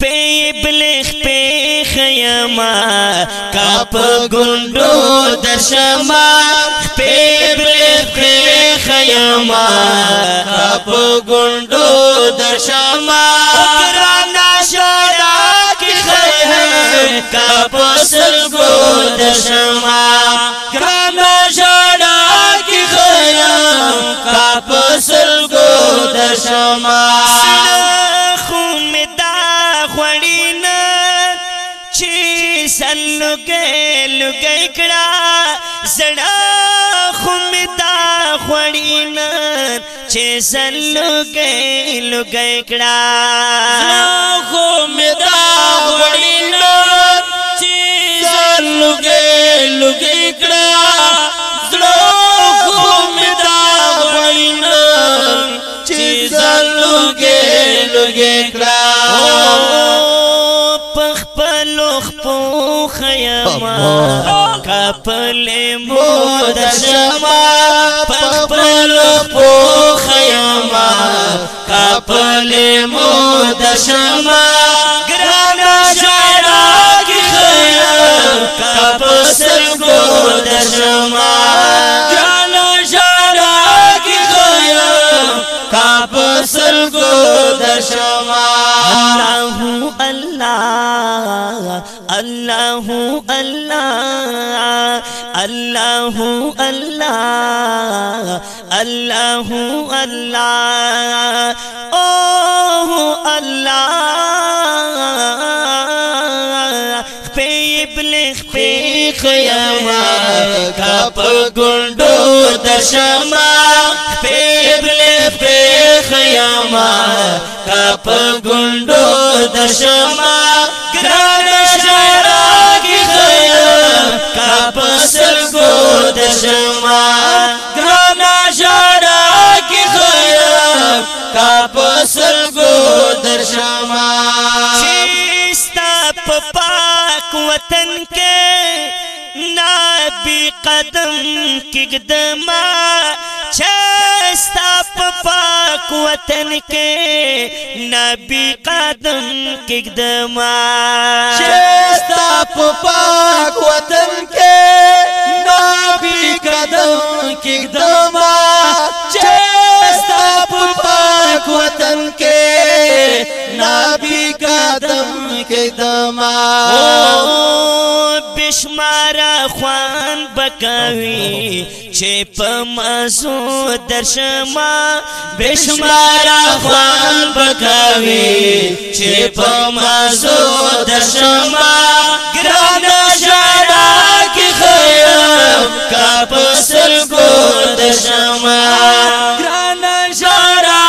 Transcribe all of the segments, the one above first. پی بلیخ پی خیما کپ گندو دشما پی بلیخ پی خیما کپ گندو دشما اکرانا شورا کی خیم کپ سلگو دشما اکرانا شورا کی خیم کپ سلگو دشما سر لګې لګې کړه زړه خمدا خوړین چې سر لګې لګې کړه خمدا خوړین कपल मो दा पपल पोखयाम कपल मो दाख الله الله الله الله الله الله اوه الله خپل خپل خیاما کپ ګوندو دشما خپل خپل خیاما کا کا پسل پسل کو کو دشما گرانا کی چیستا پاک وطن کے نابی قدم نابما چھ ساپ پاکوتن کے نبی قدم کدم کم چاپ پاکو کے نبی قدم کدم کم چاپ پاکو کے نبی قدم کے بشمار خوان بکوي چې په مزو درشما بشمار خوان بکوي چې په مزو درشما ګران شارا کې خیر کا په سر کو درشما ګران شارا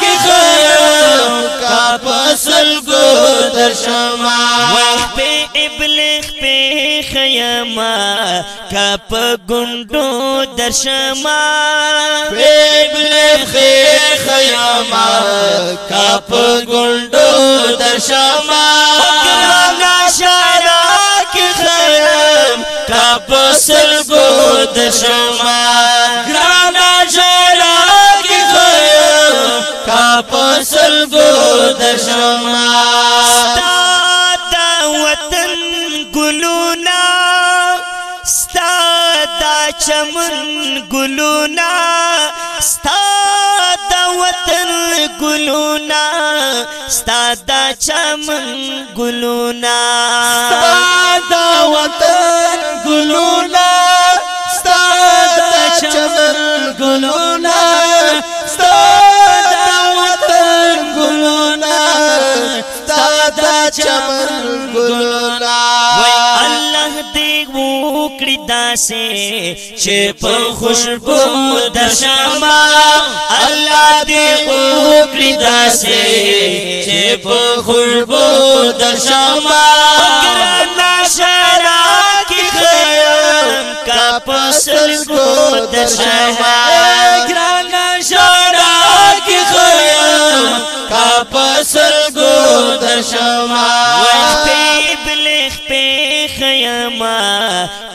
کې خیر کا په سر کو درشما وخت په ابلغ په ما کپ ګوندو در شما پیغل خیر خیاما کپ ګوندو در ګرانا کی خیام کپ سر در شما ګرانا شارا کی خیام کپ سر در شما ګلونا ستا د چمن ګلونا ستا د وطن ګلونا ستا د چمن ګلونا ستا د وطن ګلونا ستا د چمن ګلونا وکړی داسې چې په خوشبو د شمع الله دې وکړی داسې چې په خوشبو د شمع ګرنا شرا کی کا پسل کو د شمع ګرنا شرا کی کا پسل کو د شمع گیا ما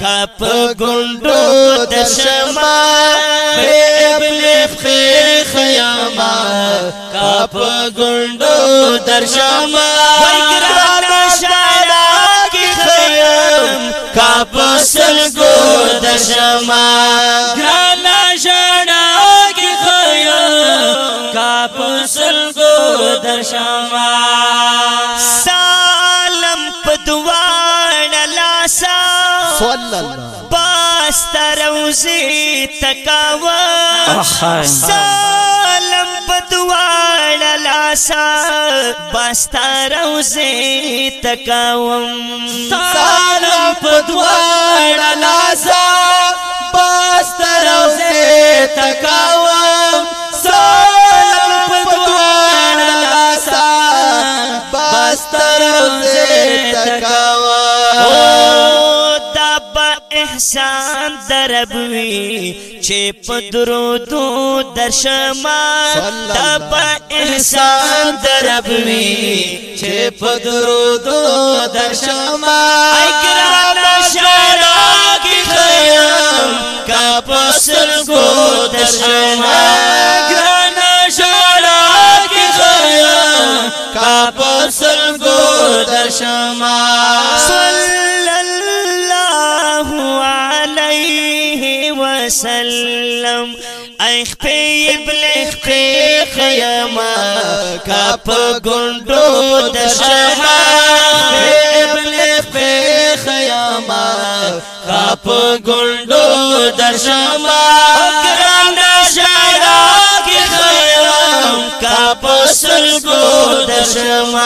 کپ ګوندو د شما ابلیف خیر خیاما کپ ګوندو در شما ورګران شالا کی خیام کپ سلګو د شما ګران شالا کی خیام کپ سلګو در شما داسا باستر وزي تکاوا سالم بدوال لاسا باستر وزي تکاوم سالم بدوال لاسا باستر وزي تکاوم سالم بدوال لاسا باستر وزي تکاوم احسان درب وی چه پدرو دو درشما دا انسان احسان درب وی چه پدرو دو درشما ایکرانا شاران وسلم ایخ پی بلیخ پی خیما کپ گندو دشہا پی بلیخ پی خیما کپ گندو دشما اکرام دشہرا کی خیام کپ سلگو دشما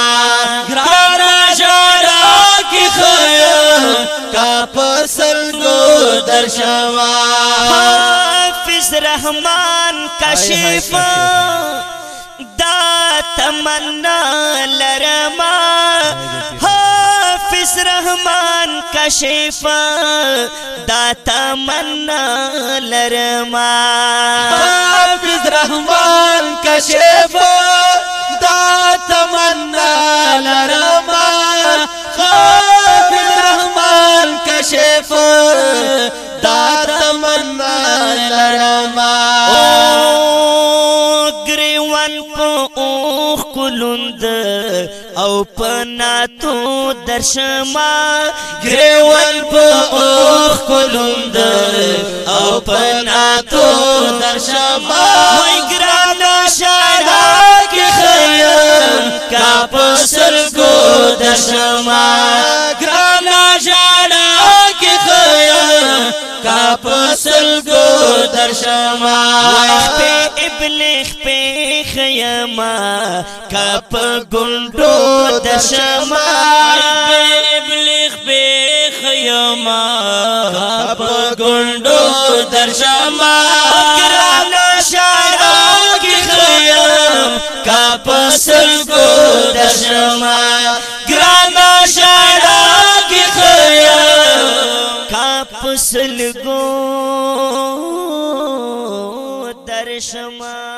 گرارا شہرا کی خیام کپ سلگو در شوا حافظ رحمان کشف دا تمنا لرما حافظ رحمان کشف دا تمنا لرما حافظ رحمان کشف دا تمنا لرما کاشف دا تمنا لرما او گریوان په اوخ کلوند او پنا تو درشما گریوان په اوخ کلوند او پنا تو درشما وای ګرا سلګو درشما وایخ په ابلیخ په خیاما کپ ګوندو دشما ابلیخ په خیاما کپ ګوندو درشما کرانو شارو کی خیام کپ سلګو درشما ګرانو شارو کی شما